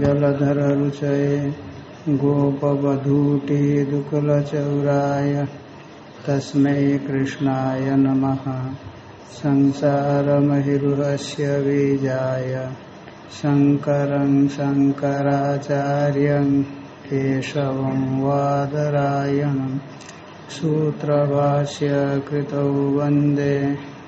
जलधर रुचये गोपवधूटे दुकुलचौराय तस्मै कृष्णाय नमः। संसारमहिरुहस्य बीजाय शङ्करं शङ्कराचार्यं केशवं वादरायणं सूत्रभाष्य कृतौ वंदे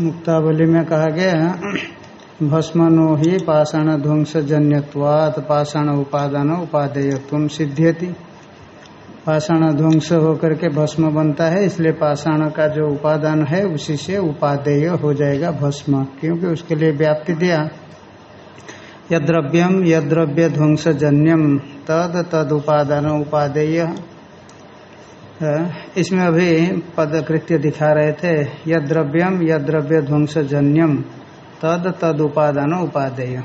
मुक्तावली में कहा गया भस्मनो ही पाषाण ध्वंस जन्यवाद पाषाण उपादान उपादेयत्व सिद्ध्यति। पाषाण ध्वंस होकर के भस्म बनता है, इसलिए पाषाण का जो उपादान है, उसी से उपादेय हो जाएगा भस्म, क्योंकि उसके लिए व्याप्ति दिया। यद्रव्यम यद्रव्य ध्वंस जन्यम तद तद उपादान उपादेय। इसमें अभी पदकृत्य दिखा रहे थे यद्रव्यम यद्रव्य ध्वंस जन्यम तद तद उपादान उपादेय।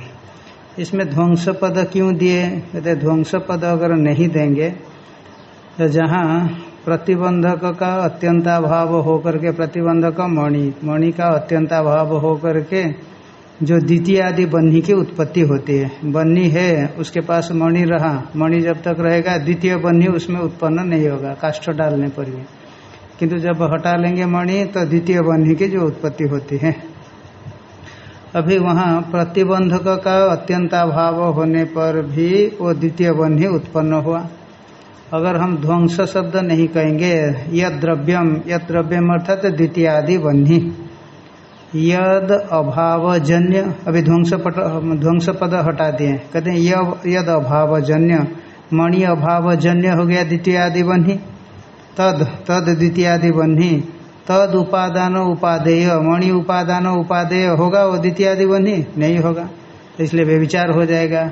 इसमें ध्वंस पद क्यों दिए? कहते ध्वंस पद अगर नहीं देंगे तो जहाँ प्रतिबंधक का अत्यंताभाव होकर के, प्रतिबंधक मणि मणि का अत्यंताभाव होकर के जो द्वितीय आदि बन्ही की उत्पत्ति होती है। बन्ही है, उसके पास मणि रहा। मणि जब तक रहेगा, द्वितीय बन्ही उसमें उत्पन्न नहीं होगा, काष्ठ डालने पर भी किंतु जब हटा लेंगे मणि तो द्वितीय बन्ही की जो उत्पत्ति होती है। अभी वहाँ प्रतिबंधक का अत्यंताभाव होने पर भी वो द्वितीय बन्ही उत्पन्न हुआ। अगर हम ध्वंस शब्द नहीं कहेंगे, यद द्रव्यम यद द्रव्यम अर्थात द्वितीय आदि बन्ही। यद अभावजन्य, अभी ध्वंस पट ध्वंस पद हटा दिए कहते हैं यद अभावजन्य, मणि अभावजन्य हो गया द्वितीय आदि बन्ही तद तद द्वितीय आदि बन्ही तद उपादान उपादेय, मणि उपादान उपादेय होगा वो द्वितीय आदि बन्ही नहीं होगा। तो इसलिए व्यविचार हो जाएगा।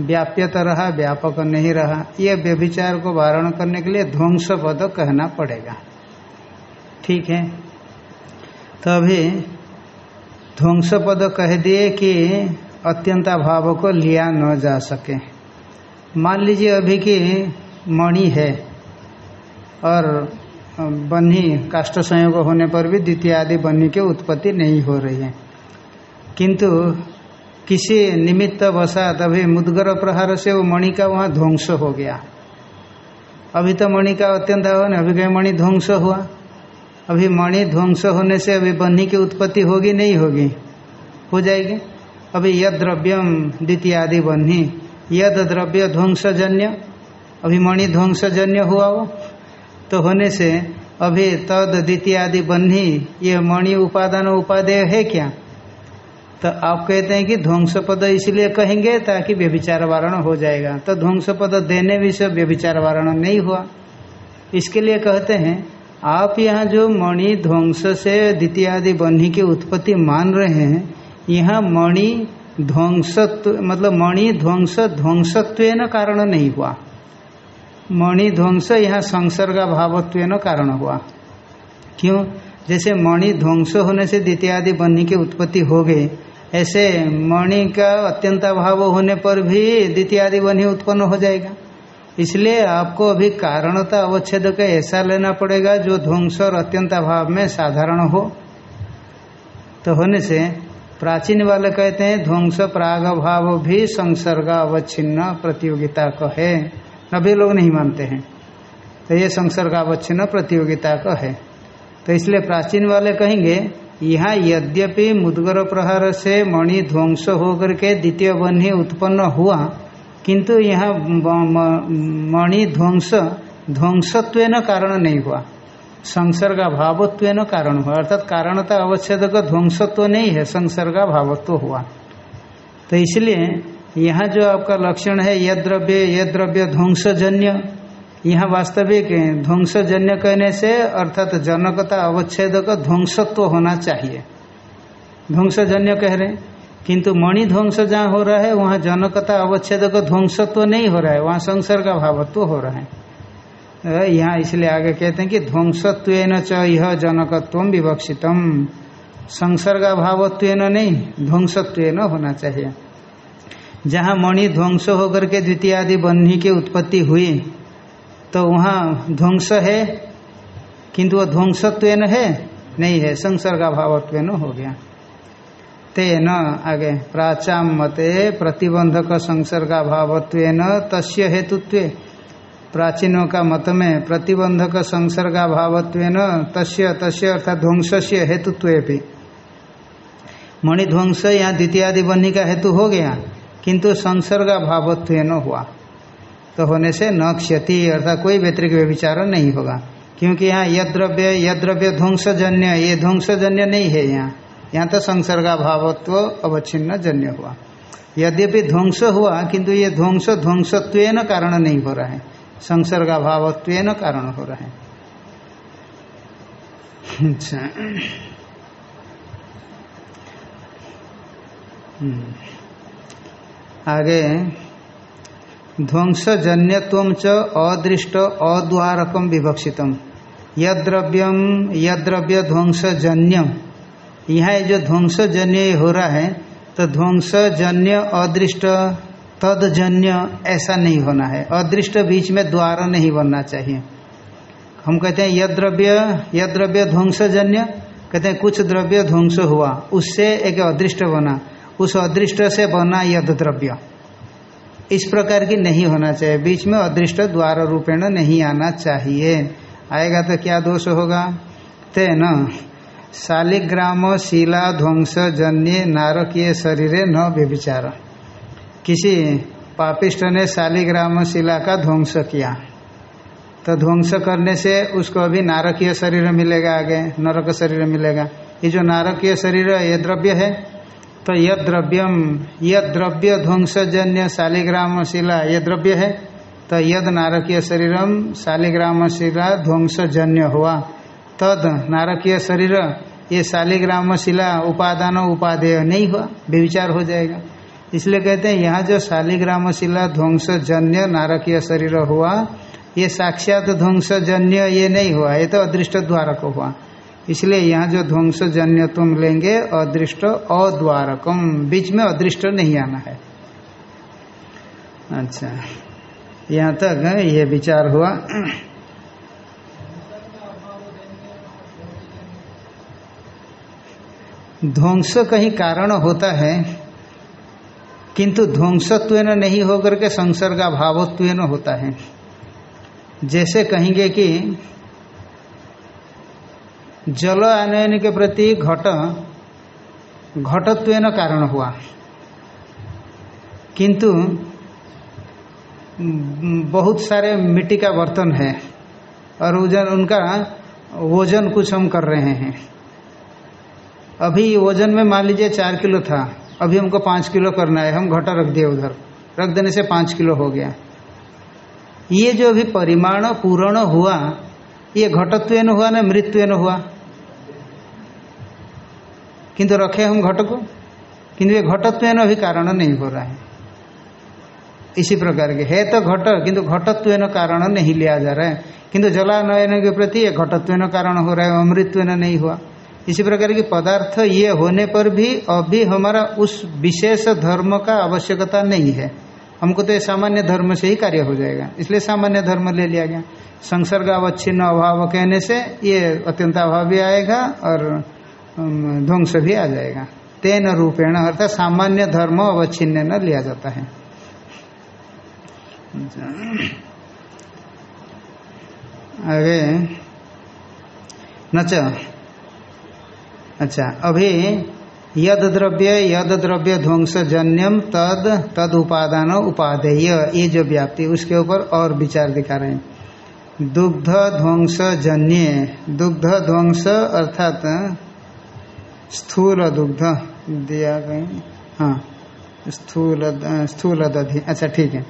व्याप्य तो रहा, व्यापक नहीं रहा। यह व्यभिचार को वारण करने के लिए ध्वंस पद कहना पड़ेगा। ठीक है? तो अभी ध्वंस पद कह दिए कि अत्यंता भाव को लिया न जा सके। मान लीजिए अभी कि मणि है और बन्ही काष्ठ संयोग होने पर भी द्वितीय आदि बन्ही की उत्पत्ति नहीं हो रही है। किंतु किसी निमित्त वसात अभी मुदगर प्रहार से वो मणि का वहाँ ध्वंस हो गया। अभी तो मणि का अत्यंत अभी कहीं मणि ध्वंस हुआ। अभी मणि ध्वंस होने से अभी बन्ही की उत्पत्ति होगी, नहीं होगी? हो जाएगी। अभी यद द्रव्यम द्वितीय आदि बन्ही। यद द्रव्य ध्वंसजन्य, अभी मणि ध्वंसजन्य हुआ वो। तो होने से अभी तद द्वितीय आदि बन्ही, ये मणि उपादान उपादेय है क्या? तो आप कहते हैं कि ध्वंस पद इसलिए कहेंगे ताकि व्यभिचार वारण हो जाएगा। तो ध्वंस पद देने भी से व्यभिचार वारण नहीं हुआ। इसके लिए कहते हैं आप यहाँ जो मणि ध्वंस से द्वितीय आदि बन्ही की उत्पत्ति मान रहे हैं, यहाँ मणि ध्वंसत्व मतलब मणि ध्वंस ध्वंसत्व न कारण नहीं हुआ। मणि ध्वंस यहाँ संसर्ग भावत्व न कारण हुआ। क्यों? जैसे मणि ध्वंस होने से द्वितीय आदि बन्ही की उत्पत्ति हो गई, ऐसे मणि का अत्यंत अत्यंताभाव होने पर भी द्वितीय आदि बन्ही उत्पन्न हो जाएगा। इसलिए आपको अभी कारणता अवच्छेद का ऐसा लेना पड़ेगा जो ध्वंस और अत्यंत अभाव में साधारण हो। तो होने से प्राचीन वाले कहते हैं, ध्वंस प्राग भाव भी संसर्ग अवच्छिन्न प्रतियोगिता का है। अभी लोग नहीं मानते हैं। तो ये संसर्ग अवच्छिन्न प्रतियोगिता का है। तो इसलिए प्राचीन वाले कहेंगे, यहाँ यद्यपि मुदगर प्रहार से मणि ध्वंस होकर के द्वितीय बन्ही उत्पन्न हुआ किंतु यहाँ मणि ध्वंस ध्वंसत्व कारण नहीं हुआ। संसर्गा भावत्व कारण हुआ। अर्थात कारणता अवच्छेद का ध्वंसत्व नहीं है संसर्गा भावत्व हुआ। तो इसलिए यहाँ जो आपका लक्षण है, यह द्रव्य यह द्रव्य ध्वंसजन्य, यहाँ वास्तविक ध्वंसजन्य कहने से अर्थात जनकता अवच्छेद का ध्वंसत्व होना चाहिए। ध्वंसजन्य कह रहे हैं। किंतु मणि ध्वंस जहाँ हो रहा है, वहाँ जनकता अवच्छेद का ध्वंसत्व तो नहीं हो रहा है, वहाँ संसार का भावत्व हो रहा है। यहाँ इसलिए आगे कहते हैं कि ध्वंसत्व च यह जनकत्व विवक्षितम। संसर्ग भावत्व नहीं ध्वंसत्व होना चाहिए। जहाँ मणि ध्वंस होकर के द्वितीय आदि बन्ही की उत्पत्ति हुई तो वहाँ ध्वंस है, किंतु वह ध्वंसत्व है, नहीं है संसर्ग भावत्व हो गया। तेन आगे, प्राचाम मते, प्रतिबंधक संसर्गा भावत्व तस्य हेतुत्व। प्राचीनों का मत में, प्रतिबंधक संसर्गा भावत्व तस्य तस्य अर्थात ध्वंस से हेतुत्व भी। मणिध्वंस यहाँ द्वितीयादि बन्ही का हेतु हो गया, किंतु संसर्गा भावत्व न हुआ। तो होने से न क्षति, अर्थात कोई व्यतिरिक व्यविचार नहीं होगा, क्योंकि यहाँ यद्रव्य यद्रव्य ध्वंसजन्य, ये ध्वंसजन्य नहीं है यहाँ। यहाँ तो संसर्गा भावत्व अवच्छिन्न जन्य हुआ। यद्यपि ध्वंस हुआ, किंतु ये ध्वंस ध्वंसत्व कारण नहीं हो रहा है। संसर्गा भावत्व कारण हो रहा है। अच्छा। हम्म। आगे, ध्वंसजन्यत्व च अदृष्ट अद्वारकम विवक्षितम। यद्रव्यम यद्रव्य ध्वंसजन्यम यहाँ जो ध्वंसजन्य हो रहा है तो ध्वंसजन्य अदृष्ट, तदजन्य ऐसा नहीं होना है। अदृष्ट बीच में द्वार नहीं बनना चाहिए। हम कहते हैं यद द्रव्य यद द्रव्य ध्वंसजन्य, कहते हैं कुछ द्रव्य ध्वंस हुआ, उससे एक अदृष्ट बना। उस अदृष्ट से बना यद द्रव्य इस प्रकार की नहीं होना चाहिए। बीच में अदृष्ट द्वार रूपेण नहीं आना चाहिए। आएगा तो क्या दोष होगा? तेन शालिग्राम शिला ध्वंस जन्य नारकीय शरीर न व्यभिचार। किसी पापिष्ट ने शालिग्राम शिला का ध्वंस किया तो ध्वंस करने से उसको अभी नारकीय शरीर मिलेगा आगे, नरक शरीर मिलेगा। ये जो नारकीय शरीर, ये द्रव्य है तो यद द्रव्यम यद द्रव्य ध्वंसजन्य शालिग्राम शिला, ये द्रव्य है तो यद नारकीय शरीरम शालिग्राम शिला ध्वंसजन्य हुआ। तद नारकीय शरीर, ये शालिग्राम शिला उपादान उपादेय नहीं हुआ, व्यविचार हो जाएगा। इसलिए कहते हैं, यहाँ जो शालिग्राम शिला ध्वंस जन्य नारकीय शरीर हुआ, ये साक्षात ध्वंस जन्य ये नहीं हुआ, ये तो अदृष्ट द्वारक हुआ। इसलिए यहाँ जो ध्वंस जन्य तुम लेंगे, अदृष्ट अद्वारकम, बीच में अदृष्ट नहीं आना है। अच्छा यहाँ तक ये विचार हुआ। ध्वंस कहीं कारण होता है। किंतु ध्वंसत्व नहीं होकर के संसर्ग भावत्व होता है। जैसे कहेंगे कि जल आनयन के प्रति घट घटत्व कारण हुआ। किंतु बहुत सारे मिट्टी का बर्तन है और वज़न उनका वज़न कुछ हम कर रहे हैं। अभी वज़न में मान लीजिए चार किलो था, अभी हमको पाँच किलो करना है, हम घटा रख दिए उधर। रख देने से पाँच किलो हो गया। ये जो अभी परिमाण पूर्ण हुआ, ये घटत्व हुआ ना मृत्यु हुआ? किंतु रखे हम घट को? किंतु ये घटत्व अभी कारण नहीं हो रहा है। इसी प्रकार के, है तो घट, किंतु घटत्व कारण नहीं लिया जा रहा है। किंतु जलानयन के प्रति ये घटत्व कारण हो रहा है अमृत्व नहीं हुआ। इसी प्रकार की पदार्थ ये होने पर भी अभी हमारा उस विशेष धर्म का आवश्यकता नहीं है। हमको तो ये सामान्य धर्म से ही कार्य हो जाएगा। इसलिए सामान्य धर्म ले लिया गया। संसर्ग अवच्छिन्न अभाव कहने से ये अत्यंत अभाव भी आएगा और ध्वंस भी आ जाएगा। तेन रूपेण अर्थात सामान्य धर्म अवच्छिन्न न लिया जाता है। आगे, नच। अच्छा अभी यद द्रव्य यद द्रव्य ध्वंस जन्यम तद तद उपादान उपादेय, ये जो व्याप्ति, उसके ऊपर और विचार दिखा रहे हैं। दुग्ध ध्वंस जन्य दुग्ध ध्वंस अर्थात स्थूल दुग्ध, दिया गए हाँ स्थूल स्थूल दधि अच्छा ठीक है।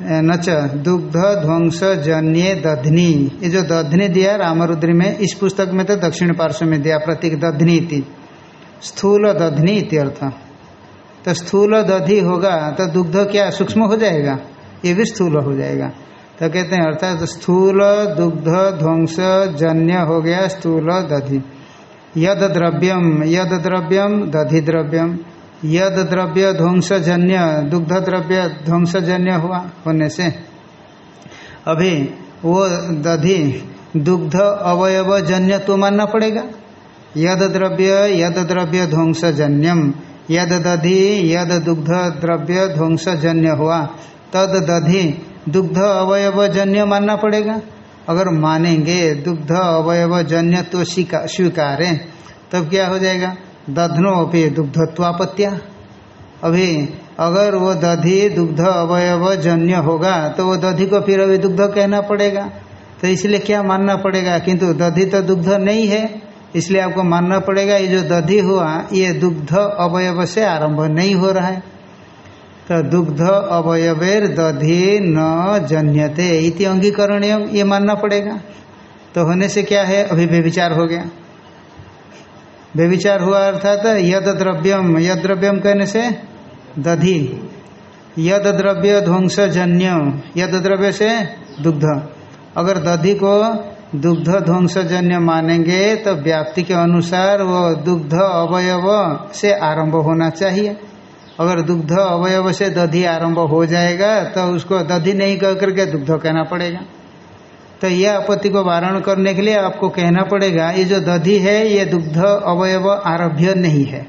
नच दुग्ध, ध्वंस, जन्य, दधनी। ये जो दधनी दिया रामरुद्री में, इस पुस्तक में तो दक्षिण पार्श्व में दिया, प्रतीक दधनी थी स्थूल दधनी इत्यर्थ तो स्थूल दधि होगा तो दुग्ध क्या, सूक्ष्म हो जाएगा? ये भी स्थूल हो जाएगा। तो कहते हैं, अर्थात तो स्थूल, दुग्ध, ध्वंस, जन्य हो गया स्थूल दधि। यद द्रव्यम यद द्रव्यम, दधि द्रव्यम। यद द्रव्य ध्वंसजन्य दुग्ध द्रव्य ध्वंसजन्य हुआ होने से। अभी वो दधि दुग्ध अवयव जन्य तो मानना पड़ेगा। यद द्रव्य यद द्रव्य ध्वंसजन्यम यद दधि यद दुग्ध द्रव्य ध्वंसजन्य हुआ तद दधि दुग्ध अवयव जन्य मानना पड़ेगा। अगर मानेंगे दुग्ध अवयव जन्य तो स्वीकार, तब क्या हो जाएगा? दधनो अपनी दुग्धत्वापत्या। अभी, अगर वो दधि दुग्ध अवयव जन्य होगा तो वो दधि को फिर अभी दुग्ध कहना पड़ेगा। तो इसलिए क्या मानना पड़ेगा? किंतु दधि तो दुग्ध नहीं है, इसलिए आपको मानना पड़ेगा, ये जो दधि हुआ, ये दुग्ध अवयव से आरंभ नहीं हो रहा है। तो दुग्ध अवयवेर दधि न जन्यते इति अंगीकरण ये मानना पड़ेगा। तो होने से क्या है? अभी बेविचार हो गया। बेविचार हुआ अर्थात यद द्रव्यम यद द्रव्यम कहने से दधि यद द्रव्य ध्वंसजन्य यद द्रव्य से दुग्ध। अगर दधि को दुग्ध ध्वंसजन्य मानेंगे तो व्याप्ति के अनुसार वो दुग्ध अवयव से आरंभ होना चाहिए। अगर दुग्ध अवयव से दधि आरंभ हो जाएगा तो उसको दधि नहीं कह करके दुग्ध कहना पड़ेगा। तो यह आपत्ति को वारण करने के लिए आपको कहना पड़ेगा, ये जो दधि है, ये दुग्ध अवयव आरभ्य नहीं है।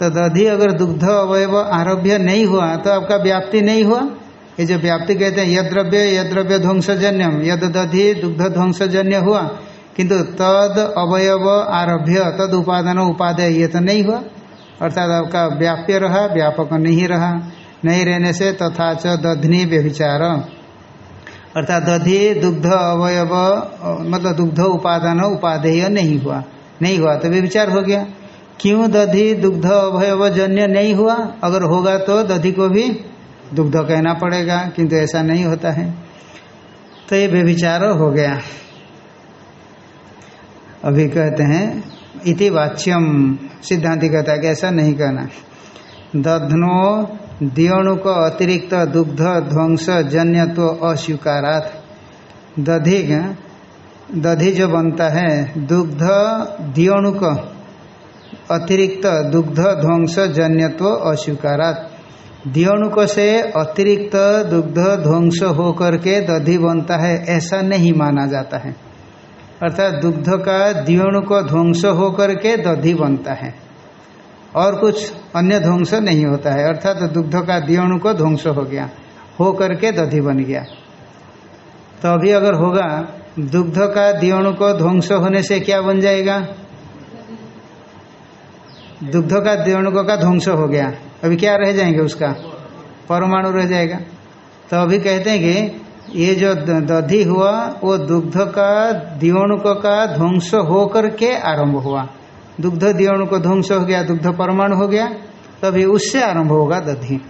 तो दधि अगर दुग्ध अवयव आरभ्य नहीं हुआ तो आपका व्याप्ति नहीं हुआ? ये जो व्याप्ति कहते हैं यद द्रव्य यद द्रव्य ध्वंसजन्यम, यद दधि, दुग्ध ध्वंसजन्य हुआ, किंतु तद अवयव आरभ्य, तद उपादान उपादेय, ये तो नहीं हुआ। अर्थात आपका व्याप्य रहा, व्यापक नहीं रहा, नहीं रहने से तथा च दधनी व्यभिचार अर्थात दधि, दुग्ध, अवयव मतलब दुग्ध उपादान, उपादेय नहीं हुआ। नहीं हुआ तो विचार हो गया। क्यों दधि, दुग्ध, अवयव, जन्य नहीं हुआ? अगर होगा तो दधि को भी दुग्ध कहना पड़ेगा, किंतु ऐसा नहीं होता है। तो ये व्यभिचार हो गया। अभी कहते हैं, इति वाच्यम सिद्धांति कहता है कि ऐसा नहीं कहना। दधनो दियोणु को अतिरिक्त दुग्ध, ध्वंस जन्य तो अस्वीकारात। दधि दधि जो बनता है। दुग्ध दियोणु को अतिरिक्त दुग्ध, ध्वंस, जन्यत्व अस्वीकारात। दियोणुक से अतिरिक्त दुग्ध, ध्वंस होकर के दधि बनता है, ऐसा नहीं माना जाता है। अर्थात दुग्ध का दियोणुक ध्वंस होकर के दधि बनता है। और कुछ अन्य ध्वंस नहीं होता है। अर्थात तो दुग्ध का दियोणु को ध्वंस हो गया, हो करके दधि बन गया। तो अभी अगर होगा, दुग्ध का दियोणु को ध्वंस होने से क्या बन जाएगा? दुग्ध का दियोणुक का ध्वंस हो गया। अभी क्या रह जाएँगे उसका? परमाणु रह जाएगा। तो अभी कहते हैं कि ये जो दधि हुआ, वो दुग्ध का दियोणुक का ध्वंस हो करके आरंभ हुआ। दुग्ध दियोणु को ध्वंस हो गया, दुग्ध परमाणु हो गया, तभी उससे आरंभ होगा दधि।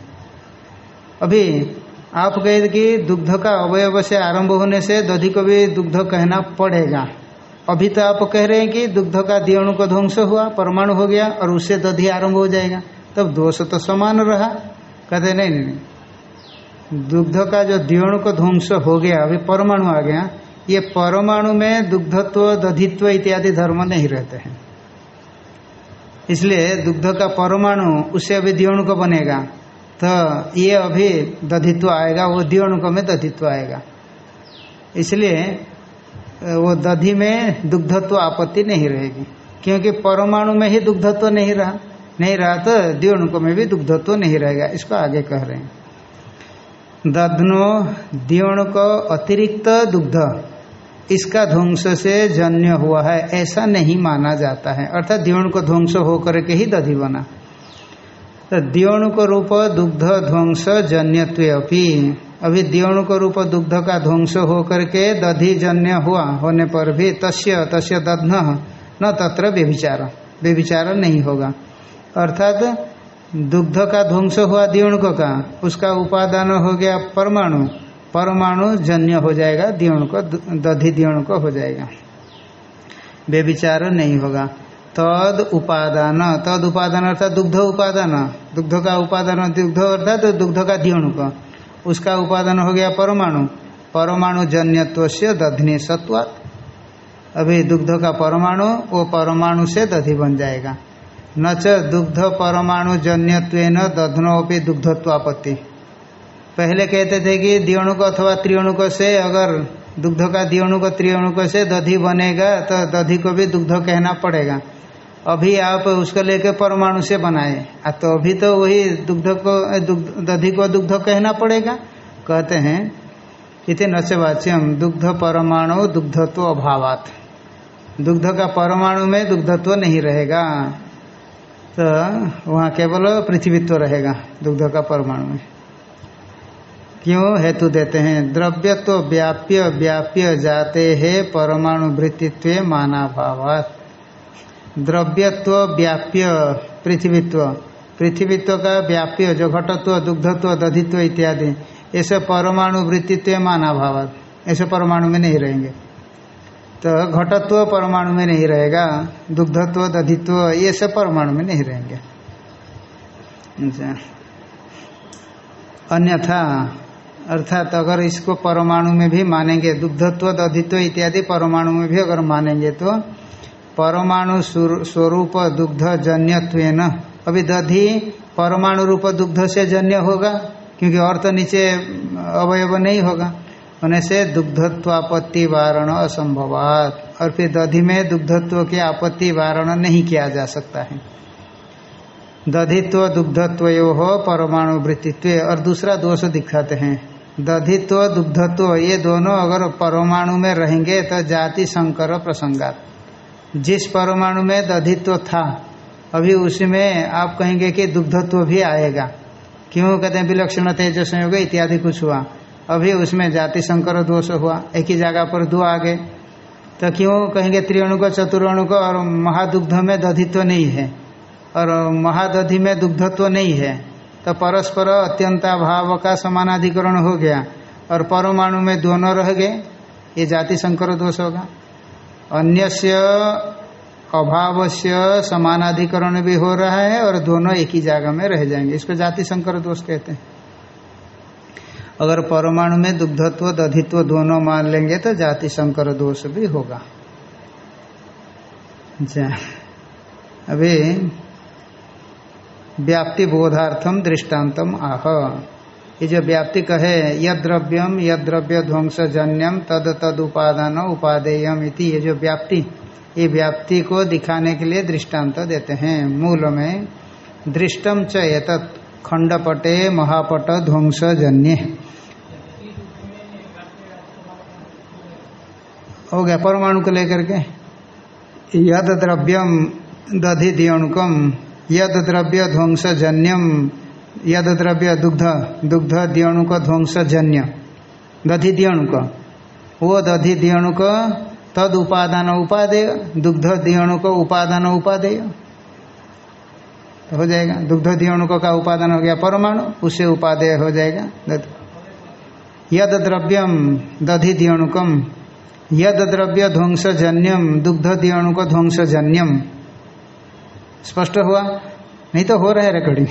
अभी आप कहे कि दुग्ध का अवयव से आरंभ होने से दधि को भी दुग्ध कहना पड़ेगा। अभी तो आप कह रहे हैं कि दुग्ध का दियोणु को ध्वंस हुआ, परमाणु हो गया, और उससे दधि आरंभ हो जाएगा। तब दोष तो समान रहा। कहते नहीं नहीं। दुग्ध का जो दियोणु को ध्वंस हो गया, अभी परमाणु आ गया, ये परमाणु में दुग्धत्व, दधित्व इत्यादि धर्म नहीं रहते हैं। इसलिए दुग्ध का परमाणु उससे अभी दियोणु को बनेगा। तो ये अभी दधित्व आएगा, वो दियोणुक में दधित्व आएगा। इसलिए वो दधि में दुग्धत्व आपत्ति नहीं रहेगी। क्योंकि परमाणु में ही दुग्धत्व नहीं रहा। नहीं रहा तो दियोणुक में भी दुग्धत्व नहीं रहेगा, इसको आगे कह रहे हैं। दधनो दियोणुक अतिरिक्त दुग्ध। इसका ध्वंस से जन्य हुआ है, ऐसा नहीं माना जाता है। अर्थात दियोणु को ध्वंस होकर के ही दधि बना। तो दियोणु को रूप दुग्ध ध्वंस जन्यत्व अभी दियोणु को रूप दुग्ध का ध्वंस होकर के दधि जन्य हुआ, होने पर भी तस्य तस्य दध्न, न तत्र व्यभिचार। व्यभिचार नहीं होगा। अर्थात दुग्ध का ध्वंस हुआ दियोणुक का, उसका उपादान हो गया परमाणु। परमाणु जन्य हो जाएगा दियोणु को, दधि दियोणु को हो जाएगा। व्यभिचार नहीं होगा। तद उपादान तद उपादान अर्थात दुग्ध उपादान। दुग्ध का उपादान, दुग्ध अर्थात तो दुग्ध का का। उसका उपादान हो गया परमाणु। परमाणु जन्यत्व से दधनी सत्वात। अभी दुग्ध का परमाणु, वो परमाणु से दधि बन जाएगा। न च दुग्ध परमाणु जन्यत्व दधनोपि दुग्धत्वापत्ति। पहले कहते थे कि दियोणुक अथवा त्रियोणुक से अगर दुग्ध का दियोणुक त्रियोणुक से दधि बनेगा तो दधि को भी दुग्ध कहना पड़ेगा। अभी आप उसको लेके परमाणु से बनाए। तो अभी तो वही दुग्ध को दधि को दुग्ध कहना पड़ेगा। कहते हैं इतने नचवाच्यम दुग्ध परमाणु दुग्धत्व अभावात। दुग्ध का परमाणु में दुग्धत्व नहीं रहेगा। तो वहाँ केवल पृथ्वीत्व रहेगा, दुग्ध का परमाणु में। क्यों हेतु देते हैं? द्रव्यत्व व्याप्य व्याप्य जाते हैं परमाणु वृत्तित्व माना भावात द्रव्यत्व व्याप्य, पृथ्वीत्व। पृथ्वीत्व का व्याप्य, जो घटत्व, दुग्धत्व, दधित्व इत्यादि, ऐसे परमाणु वृत्तित्व माना भाव ऐसे परमाणु में नहीं रहेंगे। तो घटत्व परमाणु में नहीं रहेगा, दुग्धत्व, दधित्व ये सब परमाणु में नहीं रहेंगे। अच्छा। अन्यथा अर्थात अगर इसको परमाणु में भी मानेंगे, दुग्धत्व, दधित्व इत्यादि परमाणु में भी अगर मानेंगे तो परमाणु स्वरूप दुग्ध जन्यत्व न अभी दधि परमाणु रूप दुग्ध से जन्य होगा, क्योंकि और तो नीचे, अवयव नहीं होगा। होने से दुग्धत्वापत्ति वारण असंभवात। और फिर दधि में दुग्धत्व की आपत्ति वारण नहीं किया जा सकता है। दधित्व दुग्धत्व हो परमाणु वृत्तित्व। और दूसरा दोष दिखाते हैं। दधित्व, दुग्धत्व, ये दोनों अगर परमाणु में रहेंगे तो जाति संकर प्रसंगात। जिस परमाणु में दधित्व था, अभी उसमें आप कहेंगे कि दुग्धत्व भी आएगा। क्यों? कहते हैं विलक्षण तेज संयोग इत्यादि कुछ हुआ। अभी उसमें जाति संकर दोष हुआ। एक ही जगह पर दो आ गए। तो क्यों कहेंगे त्रिअणु का चतुर्णु का और महादुग्ध में दधित्व नहीं है? और महादधि में दुग्धत्व नहीं है। तो परस्पर अत्यंताभाव का समानाधिकरण हो गया और परमाणु में दोनों रह गए। ये जाति संकर दोष होगा। अन्य अभाव से समानाधिकरण भी हो रहा है और दोनों एक ही जगह में रह जाएँगे। इसको जाति संकर दोष कहते हैं। अगर परमाणु में दुग्धत्व, दधित्व दोनों मान लेंगे तो जाति संकर दोष भी होगा। अभी व्याप्ति बोधार्थम दृष्टान्तम आह। ये जो व्याप्ति कहे यद द्रव्यम यद द्रव्य ध्वंस जन्यम तद तद उपादान उपादेयम इति ये जो व्याप्ति, ये व्याप्ति को दिखाने के लिए दृष्टांत देते हैं। मूल में दृष्टम च एतत्, खंडपटे महापट ध्वंस जन्य हो गया परमाणु को लेकर के? यद द्रव्यम दधि दियणुकम यद द्रव्य ध्वंस जन्यम यद द्रव्य दुग्ध दुग्ध दियणुक ध्वंस जन्य दधि दियणुक वो दधि दियणुक तद उपादान उपादेय दुग्ध दियणुक उपादान उपादेय। हो जाएगा। दुग्ध दियणुक का उपादान हो गया परमाणु उससे उपादेय हो जाएगा। यद द्रव्यम दधि दियणुकम यद द्रव्य ध्वंस जन्यम दुग्ध दियणुक ध्वंस जन्यम स्पष्ट हुआ? नहीं तो हो रहा है रिकॉर्डिंग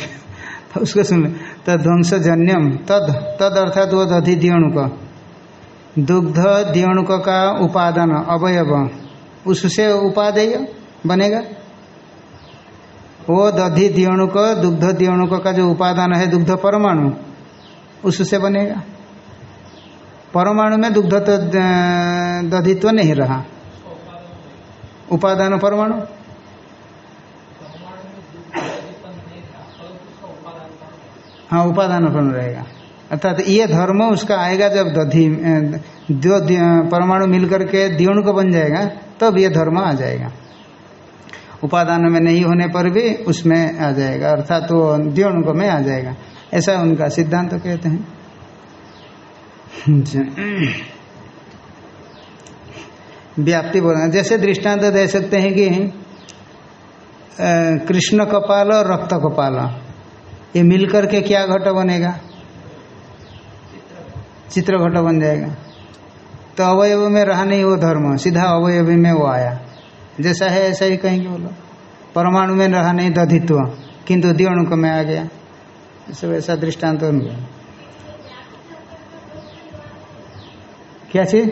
उसको सुन तद ध्वंस जन्यम तद तद अर्थात वो दधि दियणुक। दुग्ध दियणुक का उपादान, अवयव। उससे उपादेय बनेगा? वो दधि दियणुक, दुग्ध दियणुक का जो उपादान है, दुग्ध परमाणु, उससे बनेगा। परमाणु में दुग्ध तो दधित्व नहीं रहा। उपादान परमाणु। हाँ उपादान फल रहेगा। अर्थात ये धर्म उसका आएगा जब दधि दो परमाणु मिलकर के दियोण को बन जाएगा, तब ये धर्म आ जाएगा। उपादान में नहीं होने पर भी उसमें आ जाएगा, अर्थात वो द्योण को में आ जाएगा। ऐसा उनका सिद्धांत तो कहते हैं। व्याप्ति बोलना जैसे दृष्टांत दे सकते हैं कि कृष्ण कपाल और रक्त कपाल। ये मिलकर के क्या घट बनेगा? चित्र घट बन जाएगा। तो अवयव में रहा नहीं वो धर्म, सीधा अवयव में वो आया। जैसा है ऐसा ही कहेंगे बोलो परमाणु में रहा नहीं दधित्व, किंतु दियोणुक में आ गया। सब ऐसा दृष्टांत तो क्या चीज़?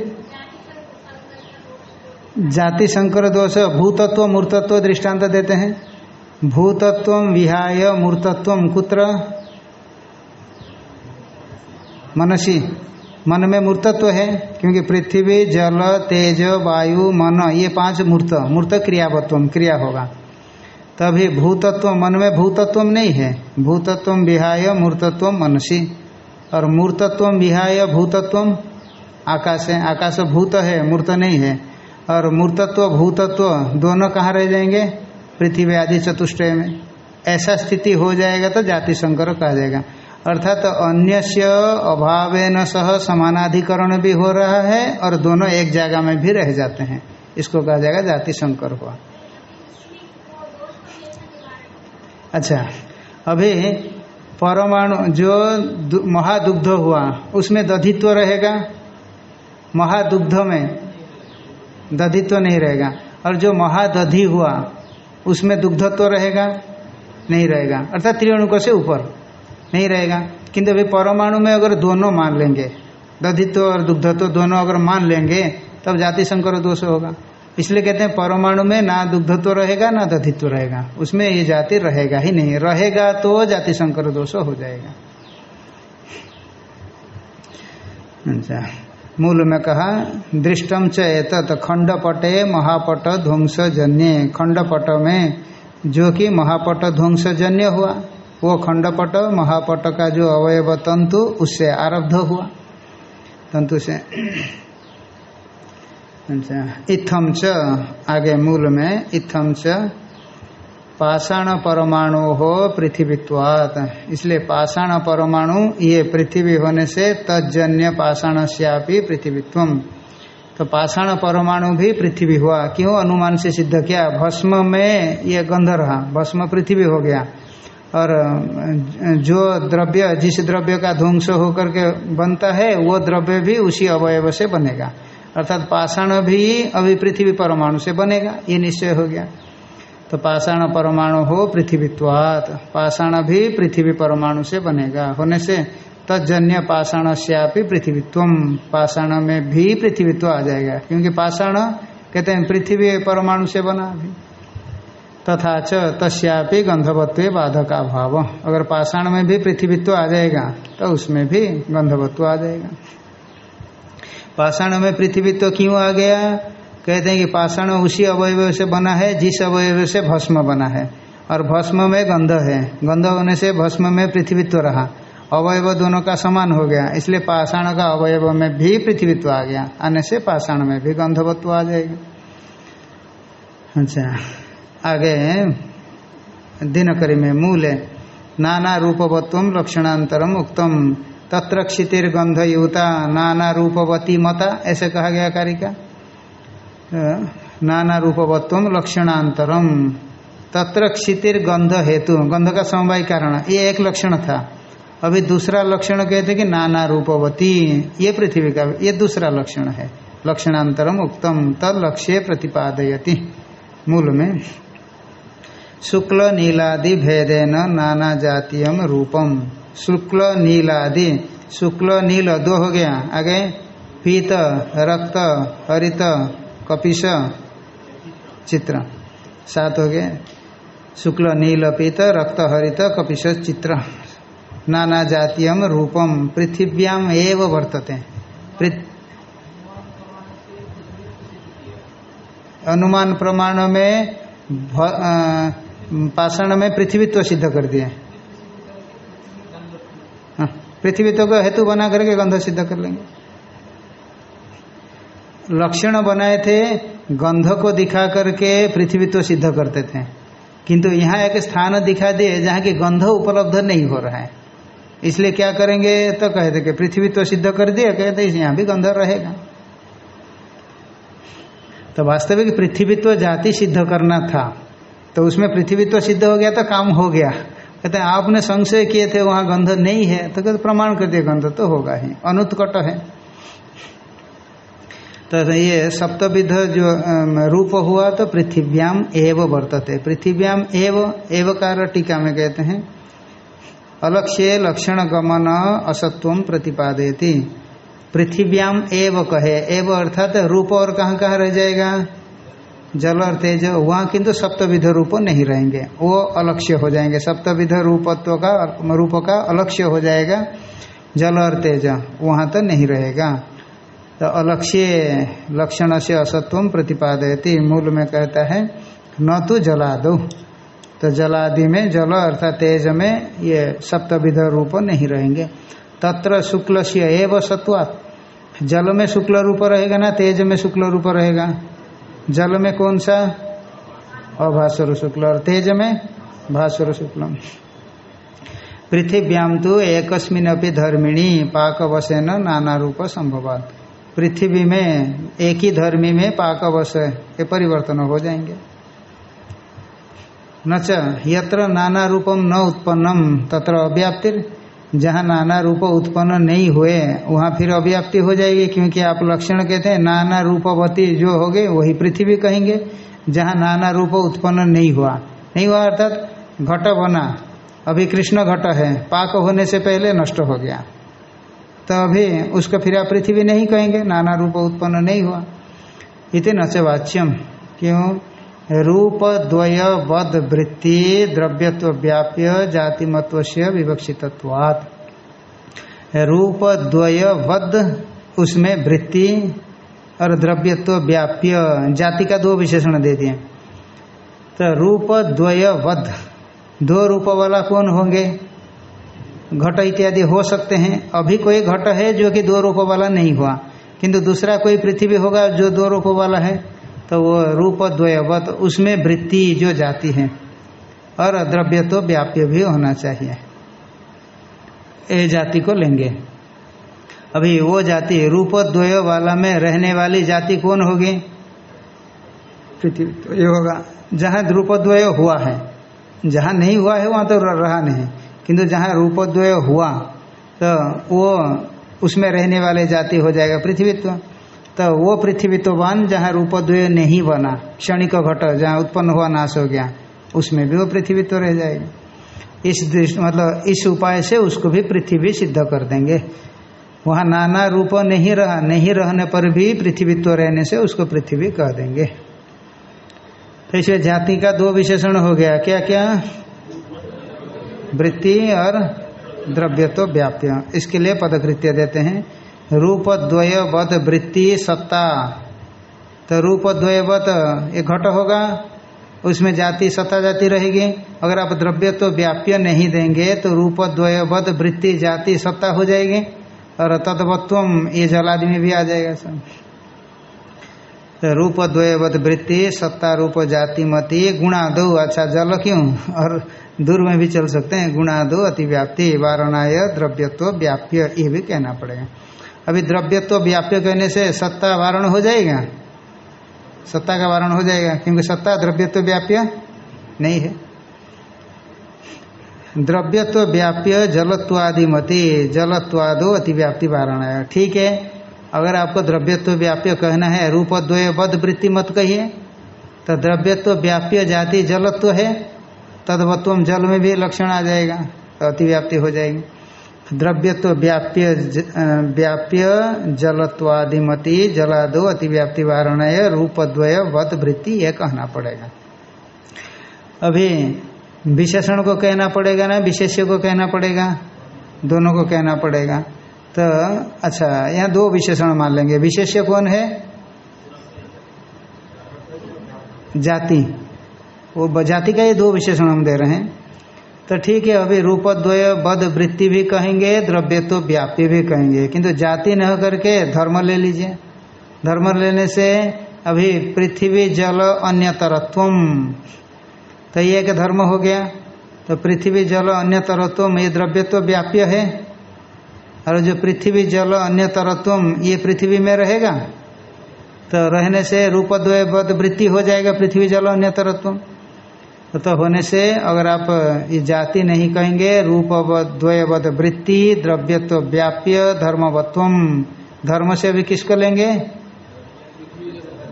जाति संकर दोष, भूतत्व, मूर्तत्व दृष्टांत देते हैं। भूतत्व विहाय, मूर्तत्व कुत्र? मनसी। मन में मूर्तत्व है, क्योंकि पृथ्वी, जल, तेज, वायु, मन, ये पाँच मूर्त मूर्त क्रियावत्व क्रिया होगा। तभी भूतत्व, मन में भूतत्व नहीं है। भूतत्व विहाय, मूर्तत्व मनसी। और मूर्तत्व विहाय, भूतत्व आकाश है। आकाश भूत है, मूर्त नहीं है। और मूर्तत्व, भूतत्व दोनों कहाँ रह जाएँगे? पृथ्वी आदि चतुष्टय में। ऐसा स्थिति हो जाएगा तो जाति संकर कहा जाएगा अर्थात तो अन्य अभाव सह समानाधिकरण भी हो रहा है और दोनों एक जगह में भी रह जाते हैं। इसको कहा जाएगा जाति संकर हुआ। अच्छा अभी परमाणु जो महादुग्ध हुआ, उसमें दधित्व रहेगा? महादुग्ध में दधित्व नहीं रहेगा। और जो महादधि हुआ उसमें दुग्धत्व रहेगा? नहीं रहेगा। अर्थात त्रिअणुक से ऊपर। नहीं रहेगा। किंतु अभी परमाणु में अगर दोनों मान लेंगे, दधित्व और दुग्धत्व दोनों अगर मान लेंगे, तब जाति संकर दोष होगा। इसलिए कहते हैं परमाणु में ना दुग्धत्व रहेगा, ना दधित्व रहेगा। उसमें ये जाति रहेगा ही नहीं। रहेगा तो जाति संकर दोष हो जाएगा। अच्छा। मूल में कहा दृष्टम च एतत खंडपटे महापट ध्वंस जन्य खंडपट में जो कि महापट ध्वंस जन्य हुआ, वो खंडपट महापट का जो अवयव तंतु, उससे आरब्ध हुआ। तंतु से अच्छा इत्थम च, आगे मूल में इत्थम च पाषाण परमाणु हो पृथ्वीत्वात। इसलिए पाषाण परमाणु, ये पृथ्वी होने से तजन्य पाषाण श्यापी पृथ्वीत्व तो पाषाण परमाणु भी पृथ्वी हुआ। क्यों? अनुमान से सिद्ध किया। भस्म में ये गंध रहा। भस्म पृथ्वी हो गया। और जो द्रव्य, जिस द्रव्य का ध्वंस होकर के बनता है, वो द्रव्य भी उसी अवयव से बनेगा। अर्थात पाषाण भी अभी पृथ्वी परमाणु से बनेगा। ये निश्चय हो गया। तो पाषाण परमाणु हो पृथ्वीत्वात। पाषाण भी पृथ्वी परमाणु से बनेगा। होने से तजन्य पाषाण श्यापी पृथ्वीत्व पाषाण में भी पृथ्वीत्व आ जाएगा। क्योंकि पाषाण कहते हैं, पृथ्वी परमाणु से बना अभी तथा च तस्यापि गंधवत्व बाधक भाव अगर पाषाण में भी पृथ्वीत्व आ जाएगा तो उसमें भी गंधवत्व आ जाएगा। पाषाण में पृथ्वीत्व क्यों आ गया? कहते हैं कि पाषाण उसी अवयव से बना है, जिस अवयव से भस्म बना है। और भस्म में गंध है। गंध होने से भस्म में पृथ्वीत्व रहा। अवयव दोनों का समान हो गया। इसलिए पाषाण का अवयव में भी पृथ्वीत्व आ गया। आने से पाषाण में भी गंधवत्व आ जाएगी। अच्छा। आगे, दिनकरी में मूल है। नाना रूपवत्व लक्षणांतरम उत्तम तत्र क्षितिर्गंध युता नाना रूपवती मता ऐसे कहा गया कारिका नाना रूपवत्व लक्षणांतरम तत्र क्षितिर गंध हेतु। गंध का समवाय कारण। ये एक लक्षण था। अभी दूसरा लक्षण कहते कि नाना रूपवती। ये पृथ्वी का ये दूसरा लक्षण है। लक्षणांतरम उक्तम तद लक्ष्य प्रतिपादयति। मूल में। शुक्ल नीलादि भेदेन नाना जातीय रूपम शुक्ल नीलादि शुक्ल नील दो हो गया। आगे पीत, रक्त, हरित कपिश चित्र। सात हो गए। शुक्ल नील पीत रक्त हरित कपिश चित्र। नाना जातीय रूपम पृथिव्याम एव वर्तते। अनुमान प्रमाण में पाषाण में पृथ्वीत्व सिद्ध कर दिए। हाँ, पृथ्वीत्व का हेतु बना करके गंध सिद्ध कर लेंगे। लक्षण बनाए थे, गंध को दिखा करके पृथ्वी तो सिद्ध करते थे। किंतु यहाँ एक स्थान दिखा दिए जहाँ की गंध उपलब्ध नहीं हो रहा है। इसलिए क्या करेंगे? तो कहते कि पृथ्वी तो सिद्ध कर दिया कहते यहाँ भी गंध रहेगा। तो वास्तविक पृथ्वीत्व जाति सिद्ध करना था। तो उसमें पृथ्वीत्व सिद्ध हो गया तो काम हो गया। कहते आपने संशय किए थे, वहाँ गंध नहीं है। तो कहते प्रमाण कर दिया गंध तो होगा ही। अनुत्कट है। तो ये सप्तविध जो रूप हुआ तो पृथिव्याम एव वर्तते। पृथिव्याम एव, एवकार टीका में कहते हैं, अलक्ष्य लक्षण गमन असत्व प्रतिपादयती। पृथिव्याम एव कहे, एव अर्थात रूप और कहाँ कहाँ रह जाएगा? जल और तेज, वहाँ किंतु सप्तविध रूप नहीं रहेंगे। वो अलक्ष्य हो जाएँगे। सप्तविध रूपत्व का, रूप का अलक्ष्य हो जाएगा। जल और तेज, वहाँ तो नहीं रहेगा। तो अलक्ष्य लक्षण से असत्व प्रतिपादयती। मूल में कहता है, न तो जला दो तो जलादि में जल अर्थात तेज में ये सप्तविध रूप नहीं रहेंगे। तत्र शुक्ल से एव सत्वात्। जल में शुक्ल रूप रहेगा ना, तेज में शुक्ल रूप रहेगा? जल में कौन सा? अभास्वर शुक्ल। और तेज में भास्वर शुक्ल। पृथिव्याम तो एकस्मिन अपनी धर्मिणी, पाकवशन नाना रूप संभवात। पृथ्वी में, एक ही धर्मी में पाकवश के परिवर्तन हो जाएँगे। नच यत्र नाना रूपम न उत्पन्नम, तत्र अव्याप्तिर। जहाँ नाना रूप उत्पन्न नहीं हुए, वहाँ फिर अव्याप्ति हो जाएगी, क्योंकि आप लक्षण कहते हैं, नाना रूपवती जो हो गए वही पृथ्वी कहेंगे। जहाँ नाना रूप उत्पन्न नहीं हुआ। नहीं हुआ अर्थात घट बना। अभी कृष्ण घट है, पाक होने से पहले नष्ट हो गया। तो अभी उसको फिर आप पृथ्वी नहीं कहेंगे, नाना रूप उत्पन्न नहीं हुआ। इतने नच वाच्यम। क्यों? रूप द्वय वध वृत्ति द्रव्यत्व व्याप्य जातिमत्व से विवक्षितत्वात्। रूप द्वय वध उसमें वृत्ति और द्रव्यत्व व्याप्य जाति का दो विशेषण दे दिए। तो रूप द्वय वध दो रूप वाला कौन होंगे? घट इत्यादि हो सकते हैं। अभी कोई घट है जो कि दो रूप वाला नहीं हुआ। किंतु दूसरा कोई पृथ्वी होगा जो दो रूप वाला है तो वो रूप द्वयवत, उसमें वृत्ति जो जाती है। और द्रव्य तो व्याप्य भी होना चाहिए। ए जाति को लेंगे। अभी वो जाति रूप द्वय वाला में रहने वाली जाति कौन होगी? पृथ्वी तो ये होगा। जहाँ रूपद्वय हुआ है, जहाँ नहीं हुआ है, वहाँ तो रहा नहीं। किंतु जहाँ रूपद्वय हुआ तो वो उसमें रहने वाले जाति हो जाएगा पृथ्वीत्व। तो वो पृथ्वीत्ववान जहाँ रूपद्वय नहीं बना, क्षणिक घट जहाँ उत्पन्न हुआ, नाश हो गया, उसमें भी वो पृथ्वीत्व रह जाएगी। इस दृष्टि मतलब इस उपाय से उसको भी पृथ्वी सिद्ध कर देंगे। वहाँ नाना रूप नहीं रहा, नहीं रहने पर भी पृथ्वीत्व रहने से उसको पृथ्वी कह देंगे। तो इसलिए जाति का दो विशेषण हो गया। क्या क्या वृत्ति और द्रव्यत्व व्याप्य इसके लिए पदकृत्य देते हैं। रूप द्वयवत वृत्ति सत्ता। तो रूप द्वयवत एक घट होगा, उसमें जाति, सत्ता, जाति रहेगी। अगर आप द्रव्य तो व्याप्य नहीं देंगे तो रूप द्वयवत वृत्ति, जाति, सत्ता हो जाएगी। और तदवत्व ये जल आदमी भी आ जाएगा सब। तो रूप द्वयवत वृत्ति, सत्ता, रूप, जाति, मति, गुणा, दो अच्छा जल क्यों? और दूर में भी चल सकते हैं। गुणा दो अतिव्याप्ति, वारणाय, द्रव्यत्व, व्याप्य, ये भी कहना पड़ेगा। अभी द्रव्यत्व, व्याप्य कहने से सत्ता वारण हो जाएगा? सत्ता का वारण हो जाएगा, क्योंकि सत्ता द्रव्यत्व, व्याप्य नहीं है। द्रव्यत्व, व्याप्य, जलत्वादि मति, जलत्वादो अतिव्याप्ति वारण है ठीक है, अगर आपको द्रव्यत्व, व्याप्य कहना है रूप द्वय बद वृत्ति मत कहिए तो द्रव्यत्व, व्याप्य जाति जलत्व है। तदवत्व जल में भी लक्षण आ जाएगा तो अतिव्याप्ति हो जाएगी। द्रव्यत्व व्याप्य व्याप्य जलत्वादिमति जलादो अतिव्याप्ति वारण रूपद्वय वत वृत्ति ये कहना पड़ेगा। अभी विशेषण को कहना पड़ेगा ना, विशेष्य को कहना पड़ेगा? दोनों को कहना पड़ेगा। तो अच्छा यहाँ दो विशेषण मान लेंगे। विशेष्य कौन है? जाति। वो जाति का ये दो विशेषण हम दे रहे हैं। तो ठीक है, अभी रूपद्वय बद वृत्ति भी कहेंगे, द्रव्य तो व्याप्ति भी कहेंगे। किंतु जाति न करके धर्म ले लीजिए। धर्म लेने से अभी पृथ्वी, जल अन्य तरत्व तो ये एक धर्म हो गया। तो पृथ्वी, जल अन्य तरत्व ये द्रव्य तो व्याप्य है। और जो पृथ्वी, जल अन्य तरत्व ये पृथ्वी में रहेगा। तो रहने से रूपद्वय बद वृत्ति हो जाएगा पृथ्वी, जल अन्य तरत्व तो, होने से अगर आप ये जाति नहीं कहेंगे रूप द्वयवद वृत्ति द्रव्यत्व व्याप्य धर्मवत्व धर्म से अभी किसको लेंगे?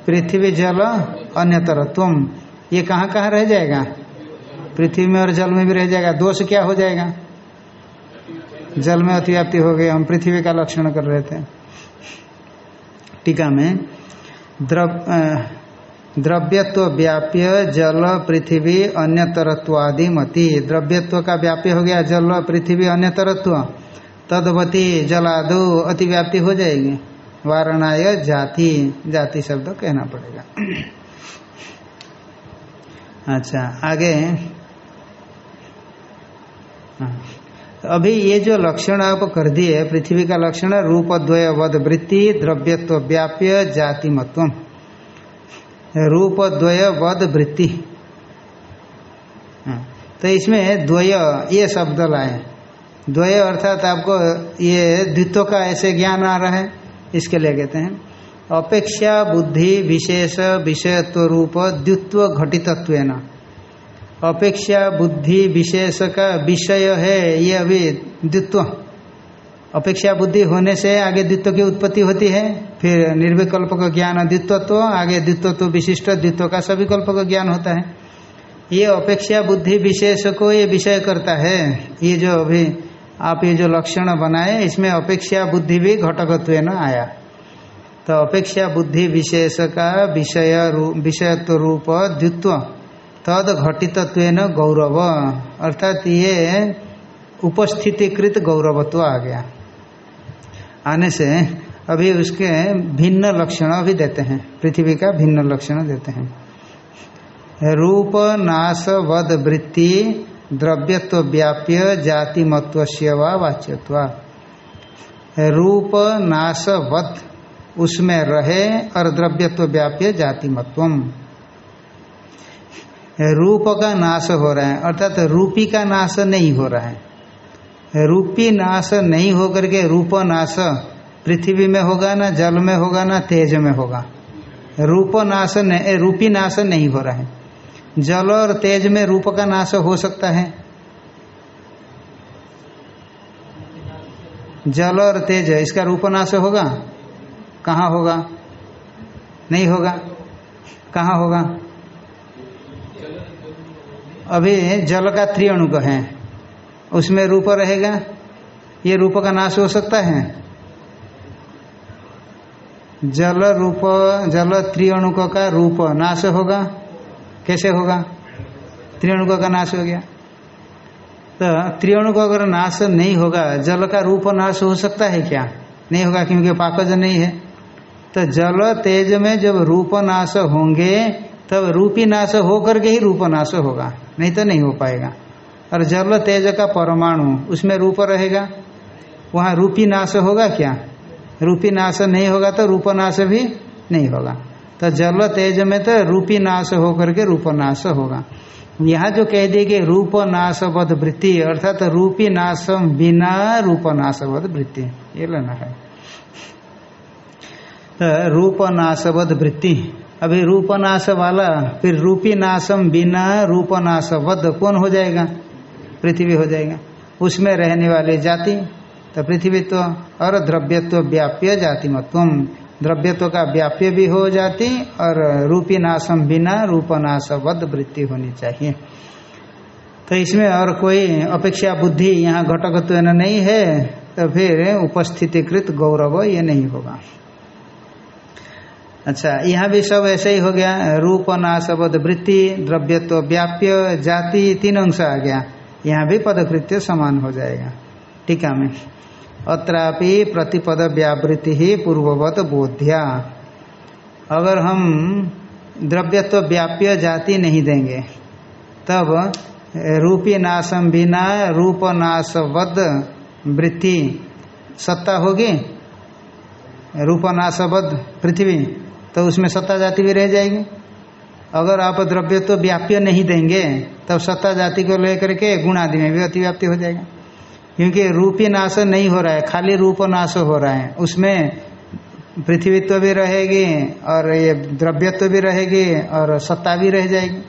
पृथ्वी जल अन्यतरत्व ये कहाँ कहाँ रह जाएगा? पृथ्वी में और जल में भी रह जाएगा। दोष क्या हो जाएगा? जल में अतिव्याप्ति हो गई हम पृथ्वी का लक्षण कर रहे थे टीका में द्रव द्रव्यत्व व्याप्य, जल, पृथ्वी, अन्यतरत्वादि मति। द्रव्यत्व का व्याप्य हो गया, जल, पृथ्वी अन्य तरत्व तदवती जलादो अतिव्याप्ति हो जाएगी। वारणाय जाति। जाति शब्द कहना पड़ेगा। अच्छा आगे। हाँ। अभी ये जो लक्षण आप कर दिए, पृथ्वी का लक्षण, रूप, द्वय वृत्ति, द्रव्यत्व व्याप्य जाति मत्व रूप द्वय वध वृत्ति हाँ, तो इसमें द्वय ये शब्द लाए। द्वय अर्थात आपको ये द्वित्व का ऐसे ज्ञान आ रहा है इसके लिए कहते हैं। अपेक्षा बुद्धि विशेष विषयत्व रूप द्वित्व घटितत्व न अपेक्षा बुद्धि विशेष का विषय है ये अभी द्वित्व। अपेक्षा बुद्धि होने से आगे द्वित्व की उत्पत्ति होती है। फिर निर्विकल्प का ज्ञान द्वित्व तो आगे द्वित्व तो विशिष्ट, द्वित्व का सविकल्प का ज्ञान होता है। ये अपेक्षा बुद्धि विशेष को ये विषय करता है। ये जो अभी आप ये जो लक्षण बनाए, इसमें अपेक्षा बुद्धि भी घटकत्व न आया। तो अपेक्षा बुद्धि विशेष का विषय विषयत्व रूप द्वित्व, तद घटितत्व गौरव। अर्थात ये उपस्थितिकृत गौरवत्व आ गया। आने से अभी उसके भिन्न लक्षण अभी देते हैं। पृथ्वी का भिन्न लक्षण देते हैं। रूप नाश वद, वृत्ति, द्रव्यत्व, व्याप्य जाति मत्व व रूप नाश वद, उसमें रहे और द्रव्यत्व, व्याप्य जाति मत्वम रूप का नाश हो रहा है, अर्थात रूपी का नाश नहीं हो रहा है। रूपी नाश नहीं होकर के रूप नाश पृथ्वी में होगा ना जल में होगा ना तेज में होगा। रूप नाश नहीं रूपी नाश नहीं हो रहा है। जल और तेज में रूप का नाश हो सकता है। जल और तेज, इसका रूप नाश होगा? कहाँ होगा? नहीं होगा। कहाँ होगा? अभी जल का त्रिअणुक है। उसमें रूप रहेगा? ये रूप का नाश हो सकता है। जल रूप, जल त्रिअणुक का रूप नाश होगा। कैसे होगा? त्रिअणुक का नाश हो गया। तो त्रिअणुक अगर नाश नहीं होगा, जल का रूप नाश हो सकता है क्या? नहीं होगा, क्योंकि पाकज नहीं है। तो जल तेज में जब रूप नाश होंगे, तब रूपी नाश होकर करके ही रूप नाश होगा। नहीं तो नहीं हो पाएगा। और जल तेज का परमाणु, उसमें रूप रहेगा। वहाँ रूपी नाश होगा क्या? रूपी नाश नहीं होगा तो रूप नाश भी नहीं होगा। तो जल तेज में तो रूपी नाश होकर के रूप नाश होगा। यहाँ जो कह दिए कि रूप नाशवध वृत्ति, अर्थात तो रूपी नाश बिना रूप नाशवध वृत्ति, ये लेना है। तो रूप नाशवध वृत्ति, अभी रूपनाश वाला, फिर रूपी नाशम बिना रूपनाश वध कौन हो जाएगा? पृथ्वी हो जाएगा। उसमें रहने वाले जाति तो पृथ्वी तो और द्रव्यत्व व्याप्य जाति मत्व द्रव्यत्व का व्याप्य भी हो जाती और रूपी नाशम बिना रूपनाश वध वृत्ति होनी चाहिए। तो इसमें और कोई अपेक्षा बुद्धि यहाँ घटकत्व नहीं है तो फिर उपस्थितिकृत गौरव ये नहीं होगा। अच्छा यहाँ भी सब ऐसे ही हो गया। रूप नाशबद वृत्ति, द्रव्यत्व व्याप्य, जाति, तीन अंश आ गया। यहाँ भी पदकृत्य समान हो जाएगा। टीका में अत्रापि प्रतिपद व्यावृत्ति ही पूर्ववत बोध्या। अगर हम द्रव्यत्व व्याप्य जाति नहीं देंगे, तब रूपी नाशम बिना रूप नाशवद वृत्ति सत्ता होगी। रूपनाशवद पृथ्वी तो उसमें सत्ता जाति भी रह जाएगी। अगर आप द्रव्य तो व्याप्य नहीं देंगे, तब सत्ता जाति को लेकर के गुण आदि में भी अतिव्याप्ति हो जाएगा। क्योंकि रूपी नाश नहीं हो रहा है, खाली रूप नाश हो रहा है। उसमें पृथ्वीत्व भी रहेगी और ये द्रव्यत्व भी रहेगी और सत्ता भी रह जाएगी।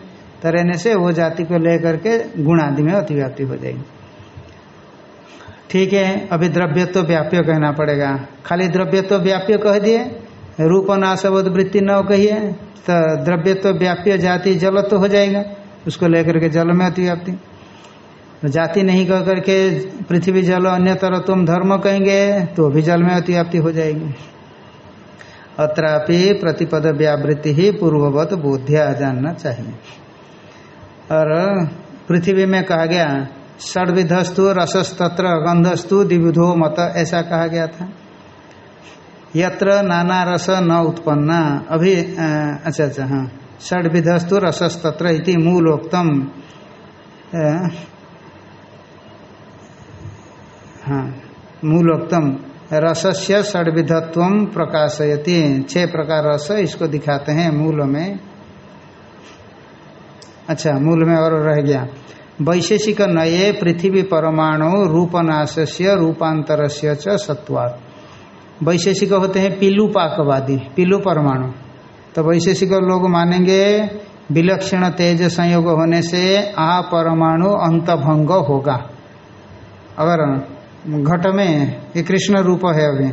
तो रहने से वो जाति को लेकर के गुण आदि में अतिव्याप्ति हो जाएगी। ठीक है, अभी द्रव्यत्व व्याप्य कहना पड़ेगा। खाली द्रव्यत्व व्याप्य कह दिए रूप नाशवध वृत्ति न कहिए तो द्रव्य तो व्याप्य जाति जल तो हो जाएगा। उसको लेकर के जल में अतिव्याप्ति। तो जाति नहीं कह करके पृथ्वी जल अन्य तरह तुम धर्म कहेंगे तो भी जल में अतिव्याप्ति हो जाएगी। अत्रापि प्रतिपद व्यावृत्ति ही पूर्ववत बोध्या जानना चाहिए। और पृथ्वी में कहा गया, षडविधस्तु, रसस्तत्र, गंधस्तु दिविधो मत, ऐसा कहा गया था। यत्र नाना रस न उत्पन्ना। अभी अच्छा अच्छा हाँ। षडविधस्तु रसस्तत्र इति मूलोक्तम। हाँ मूलोक्तम। रसस्य षडविधत्व प्रकाशयति। छह प्रकार रस इसको दिखाते हैं मूल में। अच्छा मूल में और रह गया। वैशेषिक नये पृथ्वी परमाणु रूपनाश से रूपांतर से सत्वात् वैशेषिक होते हैं पीलू पाकवादी, पीलू परमाणु। तो वैशेषिक लोग मानेंगे विलक्षण तेज संयोग होने से आ परमाणु अंतभंग होगा। अगर घट में ये कृष्ण रूप है अभी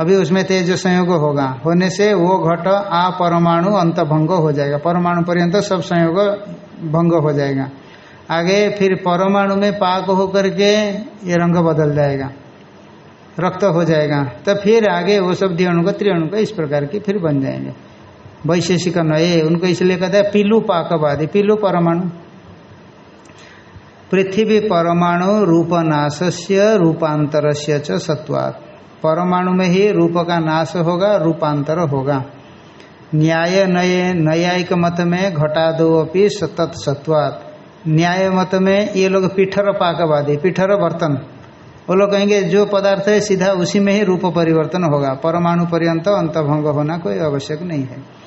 अभी उसमें तेज संयोग होगा। होने से वो घट आ परमाणु अंतभंग हो जाएगा। परमाणु पर्यंत सब संयोग भंग हो जाएगा। आगे फिर परमाणु में पाक होकर के ये रंग बदल जाएगा। रक्त हो जाएगा तो फिर आगे वो सब द्विअणु का त्रिअणु का इस प्रकार की फिर बन जाएँगे। वैशेषिक नए उनको इसलिए कहते हैं पीलू पाकवादी, पीलू परमाणु। पृथ्वी परमाणु रूपनाश से रूपांतर से सत्वात्। परमाणु में ही रूप का नाश होगा, रूपांतर होगा। न्याय, नये, न्यायिक मत में घटा दो अपनी सतत सत्वात्। न्याय मत में ये लोग पीठर पाकवादी, पीठर बर्तन। वो लोग कहेंगे, जो पदार्थ है, सीधा उसी में ही रूप परिवर्तन होगा। परमाणु पर्यंत अंतभंग होना कोई आवश्यक नहीं है।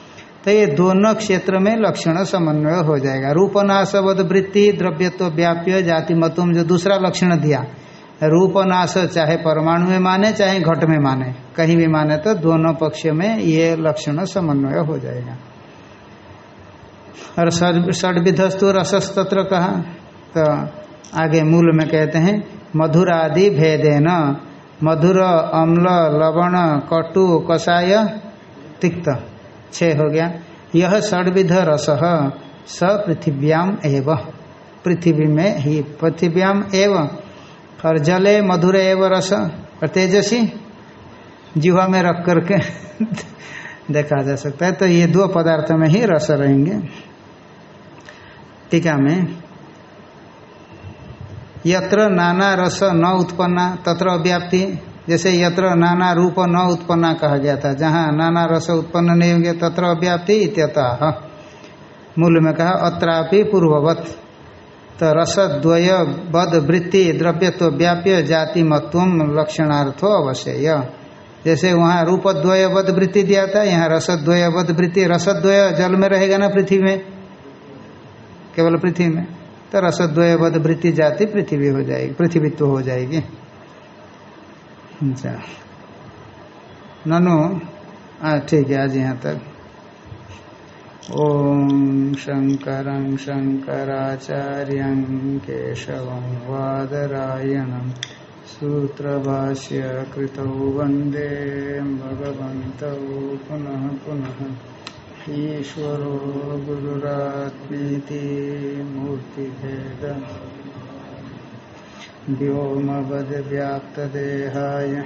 तो ये दोनों क्षेत्र में लक्षण समन्वय हो जाएगा। रूपनाशवद वृत्ति, द्रव्यत्व व्याप्य, जाति मतुम, जो दूसरा लक्षण दिया। रूपनाश चाहे परमाणु में माने, चाहे घट में माने। कहीं भी माने तो दोनों पक्ष में ये लक्षण समन्वय हो जाएगा। और षडविधस्तु रसस्तत्र कहा तो आगे मूल में कहते हैं मधुरादि भेदेन। मधुर, अम्ल, लवण, कटु, कषाय तिक्त। छः हो गया। यह षडविध रस स पृथिव्याम एव। पृथ्वी में ही पृथिव्याम एव। और जले मधुर एव रस। और तेजसी? जीवा में रख करके देखा जा सकता है। तो ये दो पदार्थ में ही रस रहेंगे। टीका में यत्र नाना रस न उत्पन्ना, तत्र अव्याप्ति। जैसे यत्र नाना रूप न उत्पन्ना कहा गया था। जहाँ नाना रस उत्पन्न नहीं होंगे, तत्र अव्याप्ति इत्यतः। मूल में कहा, अत्रापि पूर्ववत। तो रसद्वय बद, वृत्ति, द्रव्यत्व, व्याप्य, जाति, मत्व, लक्षणार्थो अवश्य जैसे वहाँ रूपद्वय बद, वृत्ति दिया था, यहाँ रसद्वय बद, वृत्ति। रसद्वय जल में रहेगा ना पृथ्वी में? केवल पृथ्वी में। तो रसद्वय वृत्ति जाति पृथ्वी हो जाएगी, पृथ्वीत्व हो जाएगी। अच्छा। ननु ठीक है, आज यहाँ तक। ओम शंकर शंकराचार्य केशव वादरायण सूत्रभाष्य कृत वंदे भगवत पुनः पुनः। ईश्वरो गुरुरात्मीति मूर्तिभेद व्योमवद्व्याप्तदेहाय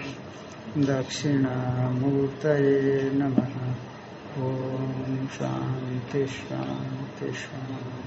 दक्षिणामूर्तये नमः। ॐ शान्ति शान्ति शान्ति।